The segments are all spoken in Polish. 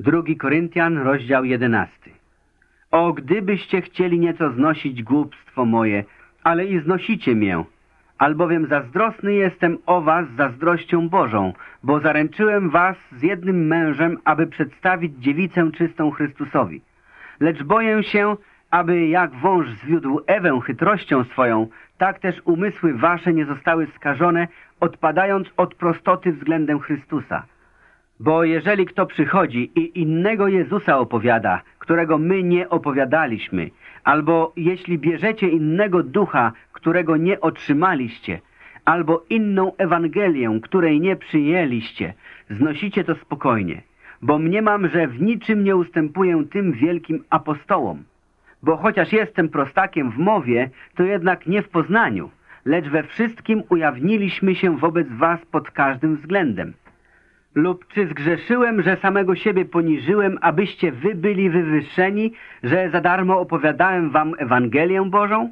Drugi Koryntian, rozdział jedenasty. O, gdybyście chcieli nieco znosić głupstwo moje, ale i znosicie mię, albowiem zazdrosny jestem o was zazdrością Bożą, bo zaręczyłem was z jednym mężem, aby przedstawić dziewicę czystą Chrystusowi. Lecz boję się, aby jak wąż zwiódł Ewę chytrością swoją, tak też umysły wasze nie zostały skażone, odpadając od prostoty względem Chrystusa. Bo jeżeli kto przychodzi i innego Jezusa opowiada, którego my nie opowiadaliśmy, albo jeśli bierzecie innego ducha, którego nie otrzymaliście, albo inną Ewangelię, której nie przyjęliście, znosicie to spokojnie, bo mniemam, że w niczym nie ustępuję tym wielkim apostołom. Bo chociaż jestem prostakiem w mowie, to jednak nie w poznaniu, lecz we wszystkim ujawniliśmy się wobec was pod każdym względem. Lub czy zgrzeszyłem, że samego siebie poniżyłem, abyście wy byli wywyższeni, że za darmo opowiadałem wam Ewangelię Bożą?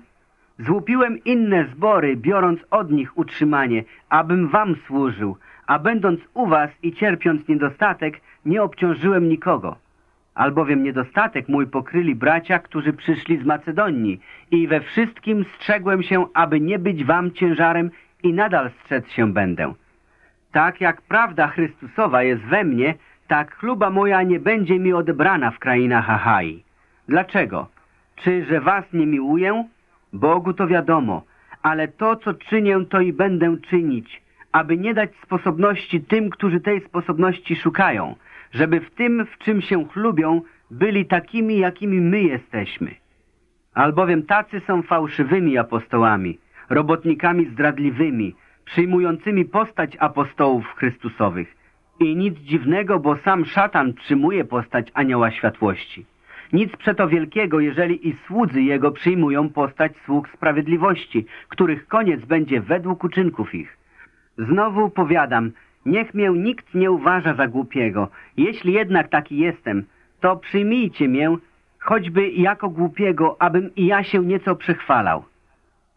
Złupiłem inne zbory, biorąc od nich utrzymanie, abym wam służył, a będąc u was i cierpiąc niedostatek, nie obciążyłem nikogo. Albowiem niedostatek mój pokryli bracia, którzy przyszli z Macedonii i we wszystkim strzegłem się, aby nie być wam ciężarem i nadal strzec się będę. Tak jak prawda Chrystusowa jest we mnie, tak chluba moja nie będzie mi odebrana w krainach Achai. Dlaczego? Czy, że was nie miłuję? Bogu to wiadomo, ale to, co czynię, to i będę czynić, aby nie dać sposobności tym, którzy tej sposobności szukają, żeby w tym, w czym się chlubią, byli takimi, jakimi my jesteśmy. Albowiem tacy są fałszywymi apostołami, robotnikami zdradliwymi, przyjmującymi postać apostołów Chrystusowych. I nic dziwnego, bo sam szatan przyjmuje postać anioła światłości. Nic przeto wielkiego, jeżeli i słudzy jego przyjmują postać sług sprawiedliwości, których koniec będzie według uczynków ich. Znowu powiadam, niech mię nikt nie uważa za głupiego. Jeśli jednak taki jestem, to przyjmijcie mię, choćby jako głupiego, abym i ja się nieco przechwalał.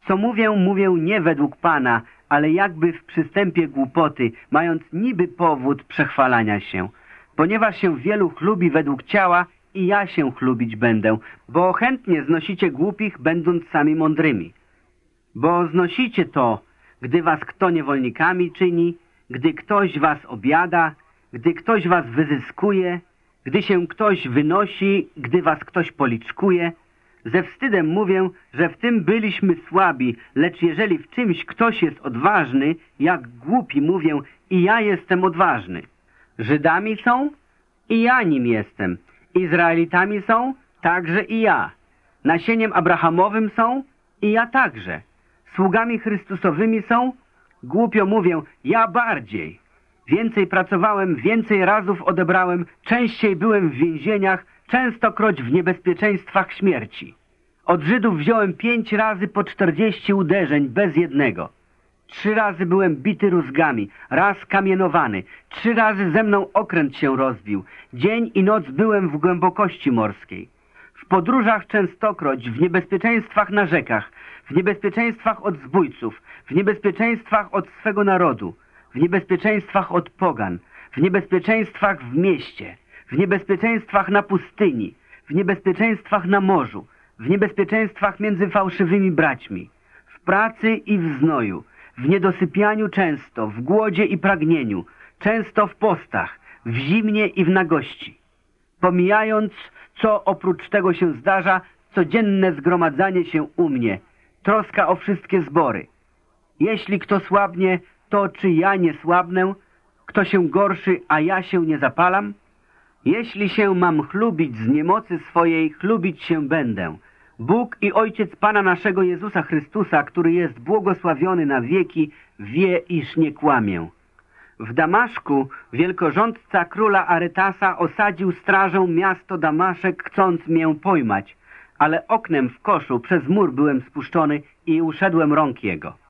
Co mówię, mówię nie według Pana, ale jakby w przystępie głupoty, mając niby powód przechwalania się. Ponieważ się wielu chlubi według ciała, i ja się chlubić będę, bo chętnie znosicie głupich, będąc sami mądrymi. Bo znosicie to, gdy was kto niewolnikami czyni, gdy ktoś was obiada, gdy ktoś was wyzyskuje, gdy się ktoś wynosi, gdy was ktoś policzkuje, ze wstydem mówię, że w tym byliśmy słabi, lecz jeżeli w czymś ktoś jest odważny, jak głupi mówię, i ja jestem odważny. Żydami są? I ja nim jestem. Izraelitami są? Także i ja. Nasieniem Abrahamowym są? I ja także. Sługami Chrystusowymi są? Głupio mówię, ja bardziej. Więcej pracowałem, więcej razów odebrałem, częściej byłem w więzieniach, częstokroć w niebezpieczeństwach śmierci. Od Żydów wziąłem pięć razy po czterdzieści uderzeń, bez jednego. Trzy razy byłem bity rózgami, raz kamienowany, trzy razy ze mną okręt się rozbił. Dzień i noc byłem w głębokości morskiej. W podróżach częstokroć, w niebezpieczeństwach na rzekach, w niebezpieczeństwach od zbójców, w niebezpieczeństwach od swego narodu, w niebezpieczeństwach od pogan, w niebezpieczeństwach w mieście, w niebezpieczeństwach na pustyni, w niebezpieczeństwach na morzu, w niebezpieczeństwach między fałszywymi braćmi, w pracy i w znoju, w niedosypianiu często, w głodzie i pragnieniu, często w postach, w zimnie i w nagości. Pomijając, co oprócz tego się zdarza, codzienne zgromadzanie się u mnie, troska o wszystkie zbory. Jeśli kto słabnie, to czy ja nie słabnę? Kto się gorszy, a ja się nie zapalam? Jeśli się mam chlubić z niemocy swojej, chlubić się będę. Bóg i Ojciec Pana naszego Jezusa Chrystusa, który jest błogosławiony na wieki, wie, iż nie kłamię. W Damaszku wielkorządca króla Arytasa osadził strażą miasto Damaszek, chcąc mię pojmać, ale oknem w koszu przez mur byłem spuszczony i uszedłem rąk jego.